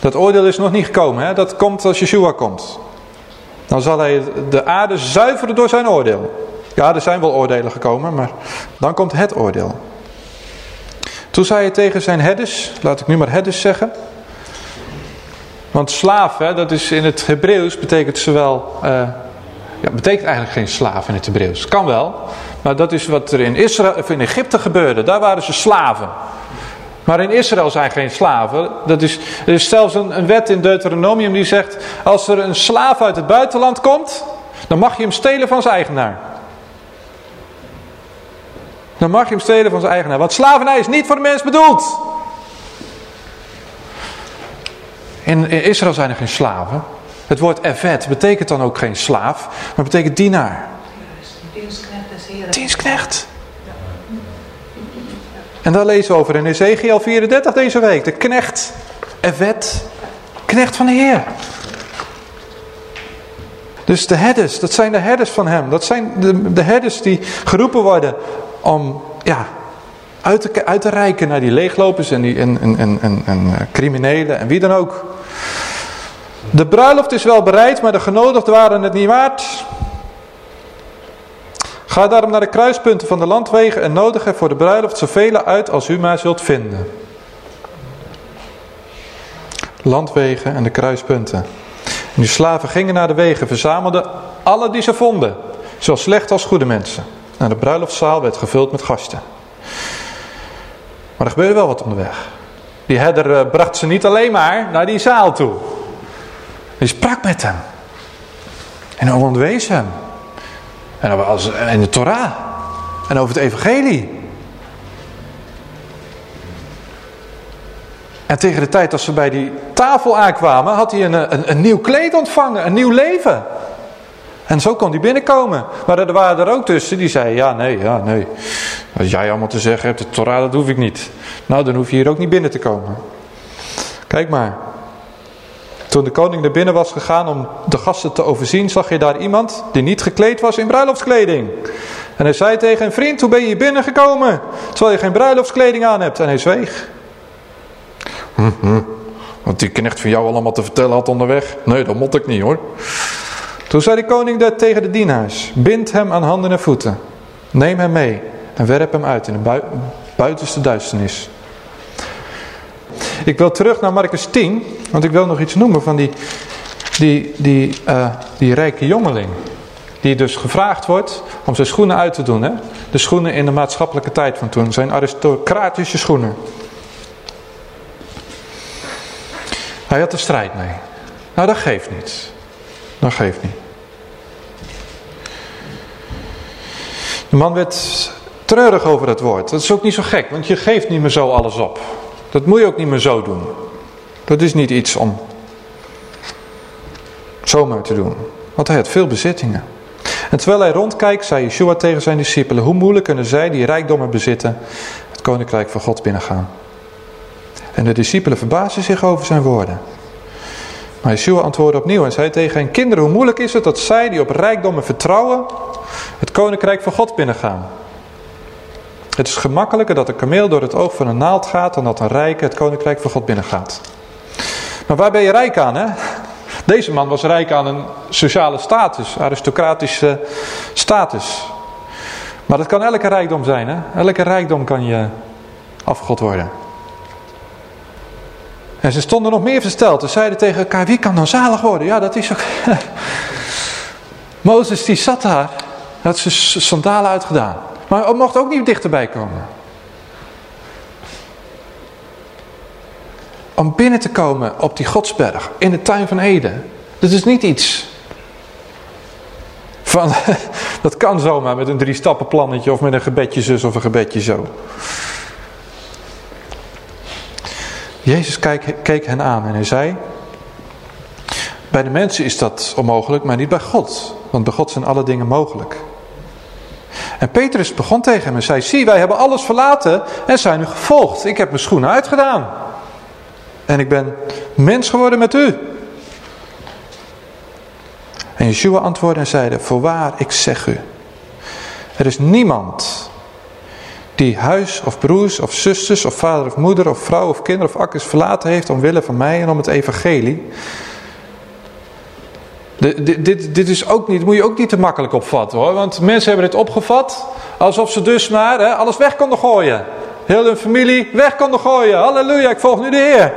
Dat oordeel is nog niet gekomen. Hè? Dat komt als Yeshua komt. Dan zal hij de aarde zuiveren door zijn oordeel. Ja, er zijn wel oordelen gekomen, maar dan komt het oordeel. Toen zei hij tegen zijn herders, laat ik nu maar herders zeggen. Want hè, dat is in het Hebreeuws, betekent zowel... Uh, ja, betekent eigenlijk geen slaaf in het Hebreeuws. Kan wel, maar dat is wat er in, Israël, in Egypte gebeurde. Daar waren ze slaven. Maar in Israël zijn geen slaven. Dat is, er is zelfs een, een wet in Deuteronomium die zegt... als er een slaaf uit het buitenland komt... dan mag je hem stelen van zijn eigenaar. Dan mag je hem stelen van zijn eigenaar. Want slavernij is niet voor de mens bedoeld. In, Israël zijn er geen slaven. Het woord evet betekent dan ook geen slaaf, maar betekent dienaar. Dienstknecht. En daar lezen we over in Ezekiel 34 deze week. De knecht, Evet, knecht van de Heer. Dus de herders, dat zijn de herders van hem. Dat zijn de, de herders die geroepen worden om ja, uit, te, uit te reiken naar die leeglopers en, die, en, en, en, en eh, criminelen en wie dan ook. De bruiloft is wel bereid, maar de genodigden waren het niet waard. Ga daarom naar de kruispunten van de landwegen en nodig er voor de bruiloft zoveel uit als u maar zult vinden. Landwegen en de kruispunten. En de slaven gingen naar de wegen, verzamelden alle die ze vonden, zowel slecht als goede mensen. En de bruiloftszaal werd gevuld met gasten. Maar er gebeurde wel wat onderweg. Die herder eh, bracht ze niet alleen maar naar die zaal toe. Hij sprak met hem. En hij onderwees hem. En was in de Torah. En over het evangelie. En tegen de tijd dat ze bij die tafel aankwamen, had hij een, een, een nieuw kleed ontvangen, een nieuw leven. En zo kon hij binnenkomen. Maar er waren er ook tussen die zeiden, ja nee, ja nee. Als jij allemaal te zeggen hebt, de Torah, dat hoef ik niet. Nou, dan hoef je hier ook niet binnen te komen. Kijk maar. Toen de koning naar binnen was gegaan om de gasten te overzien, zag je daar iemand die niet gekleed was in bruiloftskleding. En hij zei tegen een vriend, hoe ben je hier binnengekomen? Terwijl je geen bruiloftskleding aan hebt. En hij zweeg. Hm, hm. Wat die knecht van jou allemaal te vertellen had onderweg. Nee, dat mot ik niet hoor. Toen zei de koning dat tegen de dienaars. Bind hem aan handen en voeten. Neem hem mee en werp hem uit in de buitenste duisternis. Ik wil terug naar Marcus 10, want ik wil nog iets noemen van die, die, die, uh, die rijke jongeling. Die dus gevraagd wordt om zijn schoenen uit te doen. Hè? De schoenen in de maatschappelijke tijd van toen. Zijn aristocratische schoenen. Hij had er strijd mee. Nou, dat geeft niet. Dat geeft niet. De man werd treurig over het woord. Dat is ook niet zo gek, want je geeft niet meer zo alles op. Dat moet je ook niet meer zo doen. Dat is niet iets om zomaar te doen. Want hij had veel bezittingen. En terwijl hij rondkijkt, zei Yeshua tegen zijn discipelen... hoe moeilijk kunnen zij die rijkdommen bezitten... het koninkrijk van God binnengaan. En de discipelen verbaasden zich over zijn woorden. Maar Yeshua antwoordde opnieuw en zei tegen hen, kinderen, hoe moeilijk is het dat zij die op rijkdommen vertrouwen, het koninkrijk van God binnengaan. Het is gemakkelijker dat een kameel door het oog van een naald gaat dan dat een rijke het koninkrijk van God binnengaat. Maar waar ben je rijk aan hè? Deze man was rijk aan een sociale status, aristocratische status. Maar dat kan elke rijkdom zijn hè? Elke rijkdom kan je afgod worden. En ze stonden nog meer versteld. Ze zeiden tegen elkaar, wie kan dan zalig worden? Ja, dat is ook... Mozes die zat daar, had zijn sandalen uitgedaan. Maar hij mocht ook niet dichterbij komen. Om binnen te komen op die godsberg, in de tuin van Eden. Dat is niet iets van, dat kan zomaar met een drie stappen plannetje of met een gebedje zus of een gebedje zo. Jezus keek, keek hen aan en hij zei, bij de mensen is dat onmogelijk, maar niet bij God. Want bij God zijn alle dingen mogelijk. En Petrus begon tegen hem en zei, zie wij hebben alles verlaten en zijn u gevolgd. Ik heb mijn schoenen uitgedaan. En ik ben mens geworden met u. En Yeshua antwoordde en zeide, voorwaar ik zeg u. Er is niemand die huis of broers of zusters of vader of moeder of vrouw of kinderen of akkers verlaten heeft omwille van mij en om het evangelie. Dit, dit, dit is ook niet, moet je ook niet te makkelijk opvatten hoor. Want mensen hebben dit opgevat alsof ze dus maar hè, alles weg konden gooien. Heel hun familie weg konden gooien. Halleluja, ik volg nu de Heer.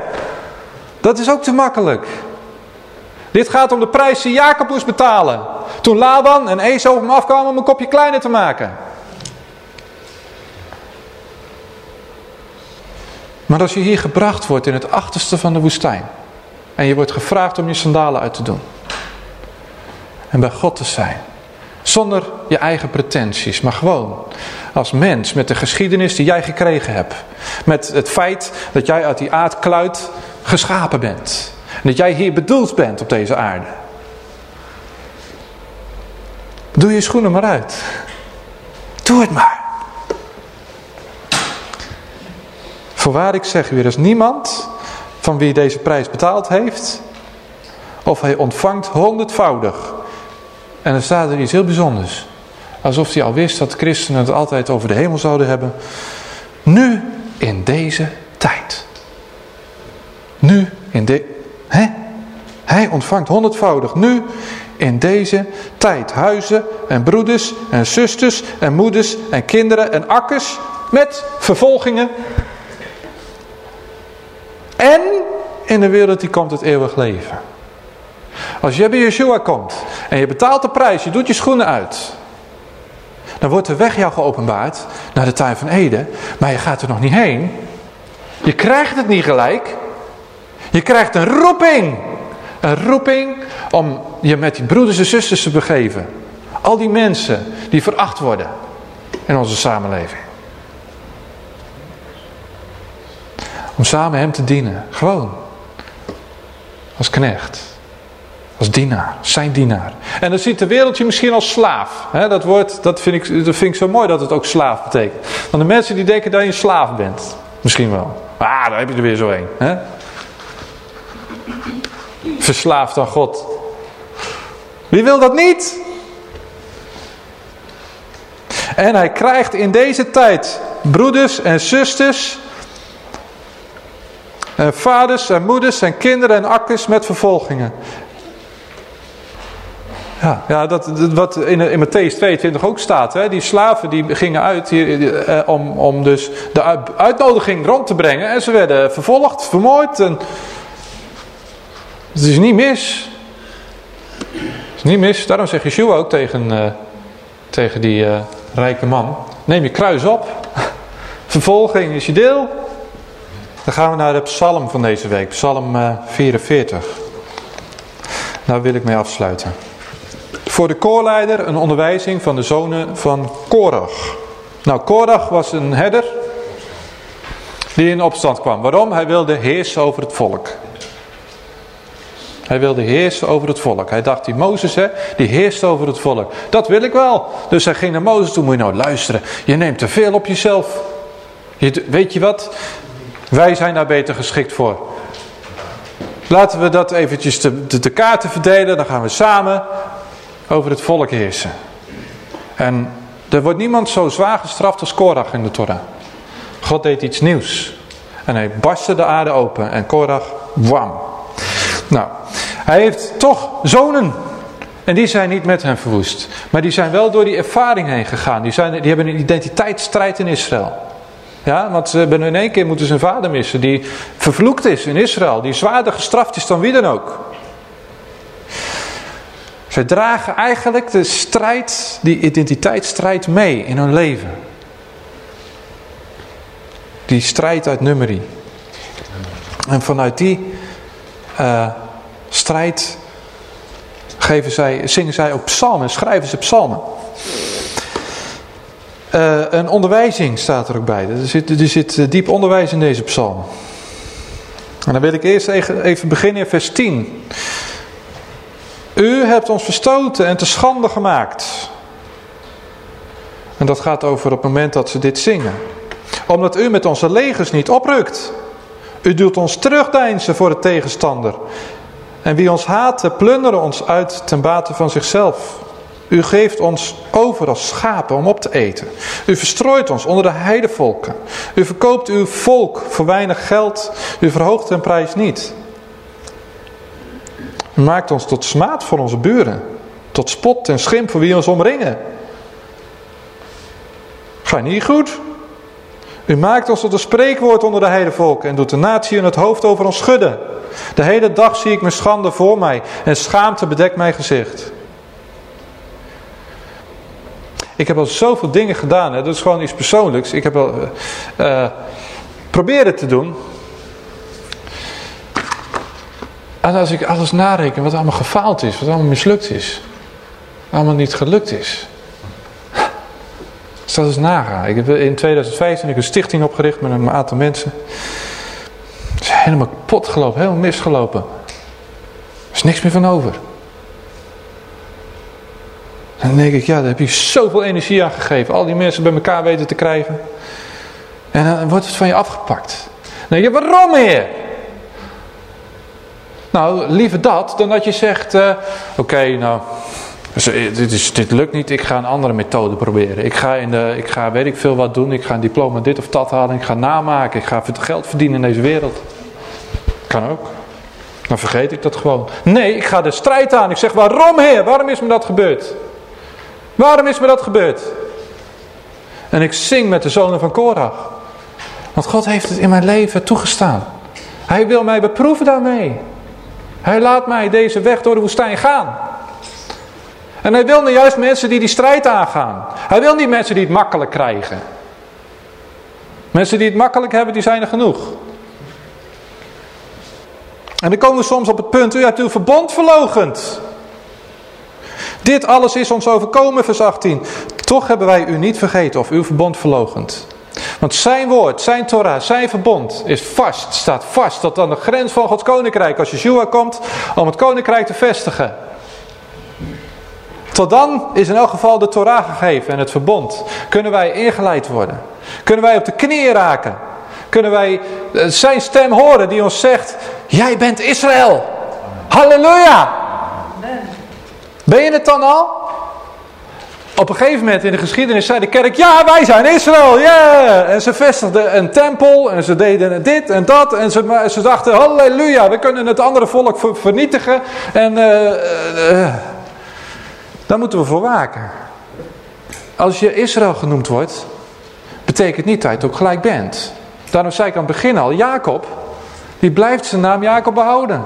Dat is ook te makkelijk. Dit gaat om de prijs die Jacob moest betalen. Toen Laban en Esau op hem afkwamen om een kopje kleiner te maken. Maar als je hier gebracht wordt in het achterste van de woestijn. En je wordt gevraagd om je sandalen uit te doen. En bij God te zijn. Zonder je eigen pretenties, maar gewoon als mens met de geschiedenis die jij gekregen hebt. Met het feit dat jij uit die aardkluit geschapen bent. En dat jij hier bedoeld bent op deze aarde. Doe je schoenen maar uit. Doe het maar. Voorwaar ik zeg u, er is niemand van wie deze prijs betaald heeft, of hij ontvangt honderdvoudig. En dan staat er iets heel bijzonders. Alsof hij al wist dat christenen het altijd over de hemel zouden hebben. Nu in deze tijd. Nu in de... Hè? Hij ontvangt honderdvoudig. Nu in deze tijd. Huizen en broeders en zusters en moeders en kinderen en akkers. Met vervolgingen en in de wereld die komt het eeuwig leven. Als je bij Yeshua komt en je betaalt de prijs, je doet je schoenen uit. Dan wordt de weg jou geopenbaard naar de tuin van Eden. Maar je gaat er nog niet heen. Je krijgt het niet gelijk. Je krijgt een roeping. Een roeping om je met die broeders en zusters te begeven. Al die mensen die veracht worden in onze samenleving. Om samen hem te dienen. Gewoon. Als knecht. Als dienaar. Zijn dienaar. En dan ziet de wereld je misschien als slaaf. dat, woord, dat, vind ik, dat vind ik zo mooi dat het ook slaaf betekent. Want de mensen die denken dat je een slaaf bent. Misschien wel. Ah, daar heb je er weer zo een. Verslaafd aan God. Wie wil dat niet? En hij krijgt in deze tijd broeders en zusters en vaders en moeders en kinderen en akkers met vervolgingen. Ja, ja dat, wat in, in Matthäus 22 ook staat. Hè? Die slaven die gingen uit eh, om, om dus de uitnodiging rond te brengen. En ze werden vervolgd, vermoord. En... Het is niet mis. Het is niet mis. Daarom zegt Yeshua ook tegen, uh, tegen die uh, rijke man. Neem je kruis op. Vervolging is je deel. Dan gaan we naar de psalm van deze week, psalm 44. Eh, Daar wil ik mee afsluiten. Voor de koorleider een onderwijzing van de zonen van Korach. Nou, Korach was een herder die in opstand kwam. Waarom? Hij wilde heersen over het volk. Hij wilde heersen over het volk. Hij dacht, die Mozes, hè, die heerst over het volk. Dat wil ik wel. Dus hij ging naar Mozes toe. Moet je nou luisteren. Je neemt te veel op jezelf. Je, weet je wat? Wij zijn daar beter geschikt voor. laten we dat eventjes de, de, de kaarten verdelen. Dan gaan we samen over het volk heersen. En er wordt niemand zo zwaar gestraft als Korach in de Torah. God deed iets nieuws. En hij barstte de aarde open. En Korach, wam. Nou, hij heeft toch zonen. En die zijn niet met hem verwoest. Maar die zijn wel door die ervaring heen gegaan. Die, zijn, die hebben een identiteitsstrijd in Israël. Ja, want ze hebben in één keer moeten zijn vader missen. Die vervloekt is in Israël. Die zwaarder gestraft is dan wie dan ook. Zij dragen eigenlijk de strijd, die identiteitsstrijd mee in hun leven. Die strijd uit nummerie. En vanuit die uh, strijd geven zij, zingen zij ook psalmen, schrijven ze psalmen. Uh, een onderwijzing staat er ook bij. Er zit, er zit eh, diep onderwijs in deze psalm. En dan wil ik eerst even beginnen in vers 10. U hebt ons verstoten en te schande gemaakt. En dat gaat over het moment dat ze dit zingen. Omdat u met onze legers niet oprukt. U doet ons terugdeinzen voor de tegenstander. En wie ons haat, plunderen ons uit ten bate van zichzelf. U geeft ons over als schapen om op te eten. U verstrooit ons onder de heidevolken. U verkoopt uw volk voor weinig geld. U verhoogt hun prijs niet. Maakt ons tot smaad voor onze buren. Tot spot en schimp voor wie ons omringen. Ga niet goed? U maakt ons tot een spreekwoord onder de heidevolken en doet de natie in het hoofd over ons schudden. De hele dag zie ik mijn schande voor mij en schaamte bedekt mijn gezicht. Ik heb al zoveel dingen gedaan, hè. dat is gewoon iets persoonlijks. Ik heb al uh, te doen. En als ik alles nareken wat allemaal gefaald is, wat allemaal mislukt is. Allemaal niet gelukt is. Als dat nagaan. Ik heb in 2015 ik een stichting opgericht met een aantal mensen. Het is helemaal kapot gelopen, helemaal misgelopen. Er is niks meer van over. En dan denk ik, ja, daar heb je zoveel energie aan gegeven. Al die mensen bij elkaar weten te krijgen. En dan wordt het van je afgepakt. Dan denk je, waarom heer? Nou, liever dat dan dat je zegt, uh, oké, nou, dit, is, dit lukt niet, ik ga een andere methode proberen. Ik ga, in de, ik ga weet ik veel wat doen, ik ga een diploma dit of dat halen, ik ga namaken, ik ga geld verdienen in deze wereld. Kan ook. Dan vergeet ik dat gewoon. Nee, ik ga de strijd aan. Ik zeg, waarom heer? Waarom is me dat gebeurd? Waarom is me dat gebeurd? En ik zing met de zonen van Korach. Want God heeft het in mijn leven toegestaan. Hij wil mij beproeven daarmee. Hij laat mij deze weg door de woestijn gaan. En hij wil nu juist mensen die die strijd aangaan. Hij wil niet mensen die het makkelijk krijgen. Mensen die het makkelijk hebben, die zijn er genoeg. En dan komen we soms op het punt, u hebt uw verbond verlogend. Dit alles is ons overkomen, vers 18. Toch hebben wij u niet vergeten of uw verbond verlogend. Want zijn woord, zijn Torah, zijn verbond is vast, staat vast tot aan de grens van Gods koninkrijk. Als Yeshua komt om het koninkrijk te vestigen. Tot dan is in elk geval de Torah gegeven en het verbond. Kunnen wij ingeleid worden. Kunnen wij op de knieën raken. Kunnen wij eh, zijn stem horen die ons zegt, jij bent Israël. Halleluja. Ben je het dan al? Op een gegeven moment in de geschiedenis zei de kerk, ja wij zijn Israël, yeah! En ze vestigden een tempel en ze deden dit en dat en ze, ze dachten, halleluja, we kunnen het andere volk vernietigen. En uh, daar moeten we voor waken. Als je Israël genoemd wordt, betekent niet dat je ook gelijk bent. Daarom zei ik aan het begin al, Jacob, die blijft zijn naam Jacob behouden.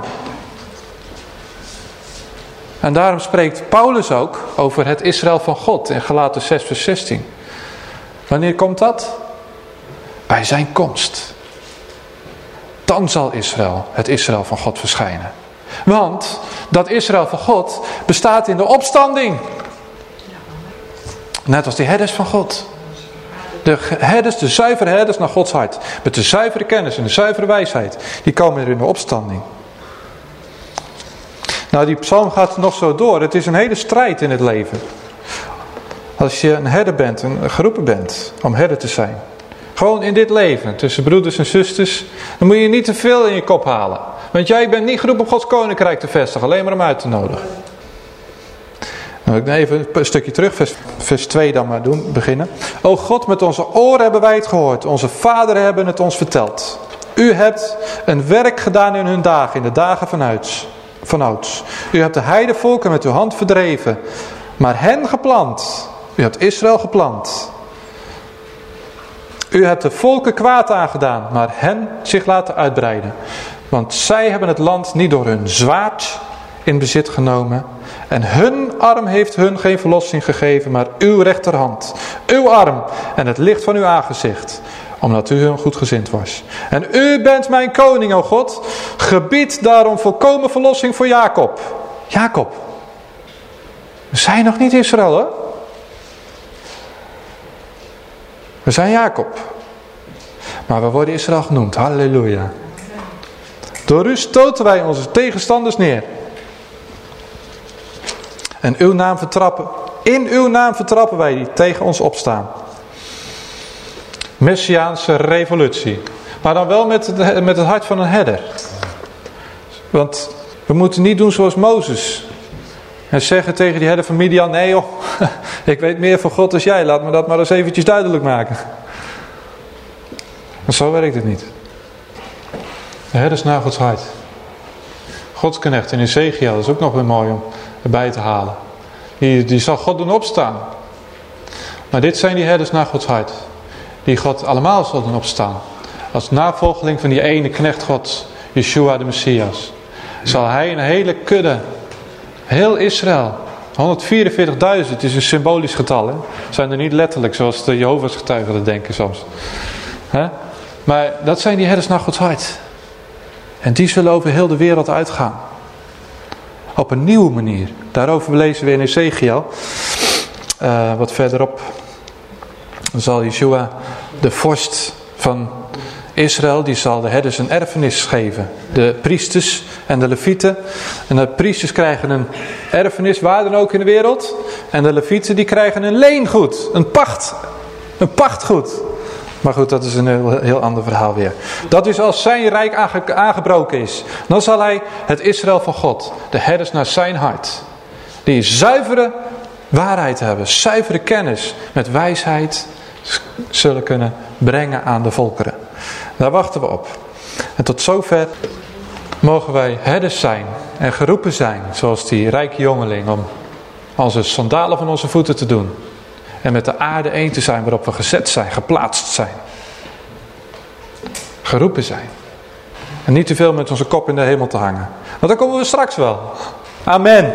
En daarom spreekt Paulus ook over het Israël van God in Galaten 6 vers 16. Wanneer komt dat? Bij zijn komst. Dan zal Israël, het Israël van God verschijnen. Want dat Israël van God bestaat in de opstanding. Net als die herders van God. De herders, de zuivere herders naar Gods hart. Met de zuivere kennis en de zuivere wijsheid. Die komen er in de opstanding. Nou, die psalm gaat nog zo door. Het is een hele strijd in het leven. Als je een herder bent, een geroepen bent om herder te zijn. Gewoon in dit leven, tussen broeders en zusters. Dan moet je niet te veel in je kop halen. Want jij bent niet geroepen om Gods koninkrijk te vestigen, alleen maar om uit te nodigen. Nou, even een stukje terug, vers, vers 2 dan maar doen, beginnen. O God, met onze oren hebben wij het gehoord. Onze vaderen hebben het ons verteld. U hebt een werk gedaan in hun dagen, in de dagen van ouds. Van ouds. U hebt de heidevolken met uw hand verdreven, maar hen geplant. U hebt Israël geplant. U hebt de volken kwaad aangedaan, maar hen zich laten uitbreiden. Want zij hebben het land niet door hun zwaard in bezit genomen. En hun arm heeft hun geen verlossing gegeven, maar uw rechterhand. Uw arm en het licht van uw aangezicht. Omdat u hun goedgezind was. En u bent mijn koning, o God. Gebied daarom volkomen verlossing voor Jacob. Jacob. We zijn nog niet Israël, hoor. We zijn Jacob. Maar we worden Israël genoemd. Halleluja. Door u stoten wij onze tegenstanders neer. En uw naam vertrappen. In uw naam vertrappen wij die tegen ons opstaan. Messiaanse revolutie. Maar dan wel met met het hart van een herder. Want we moeten niet doen zoals Mozes. En zeggen tegen die herder van Midian, nee joh, ik weet meer van God als jij. Laat me dat maar eens eventjes duidelijk maken. Maar zo werkt het niet. De herder is naar Gods hart. Gods knecht in Ezekiel, dat is ook nog weer mooi om erbij te halen. Die, die zal God doen opstaan. Maar dit zijn die herders naar Gods hart. Die God allemaal zal doen opstaan. Als navolgeling van die ene knecht God, Yeshua de Messias. Zal hij een hele kudde, heel Israël, 144.000 is een symbolisch getal. Hè? Zijn er niet letterlijk zoals de Jehovah's getuigen dat denken soms. Hè? Maar dat zijn die herders naar Gods hart. En die zullen over heel de wereld uitgaan. Op een nieuwe manier. Daarover lezen we in Ezekiel. Uh, wat verderop zal Yeshua de vorst van Israël, die zal de herders een erfenis geven. De priesters en de levieten. En de priesters krijgen een erfenis, waar dan ook in de wereld. En de levieten die krijgen een leengoed, een pacht. Een pachtgoed. Maar goed, dat is een heel, ander verhaal weer. Dat is als zijn rijk aange, aangebroken is. Dan zal hij het Israël van God, de herders naar zijn hart. Die zuivere waarheid hebben, zuivere kennis met wijsheid zullen kunnen brengen aan de volkeren. Daar wachten we op. En tot zover mogen wij herders zijn en geroepen zijn, zoals die rijke jongeling, om onze sandalen van onze voeten te doen. En met de aarde één te zijn waarop we gezet zijn, geplaatst zijn. Geroepen zijn. En niet te veel met onze kop in de hemel te hangen. Want dan komen we straks wel. Amen.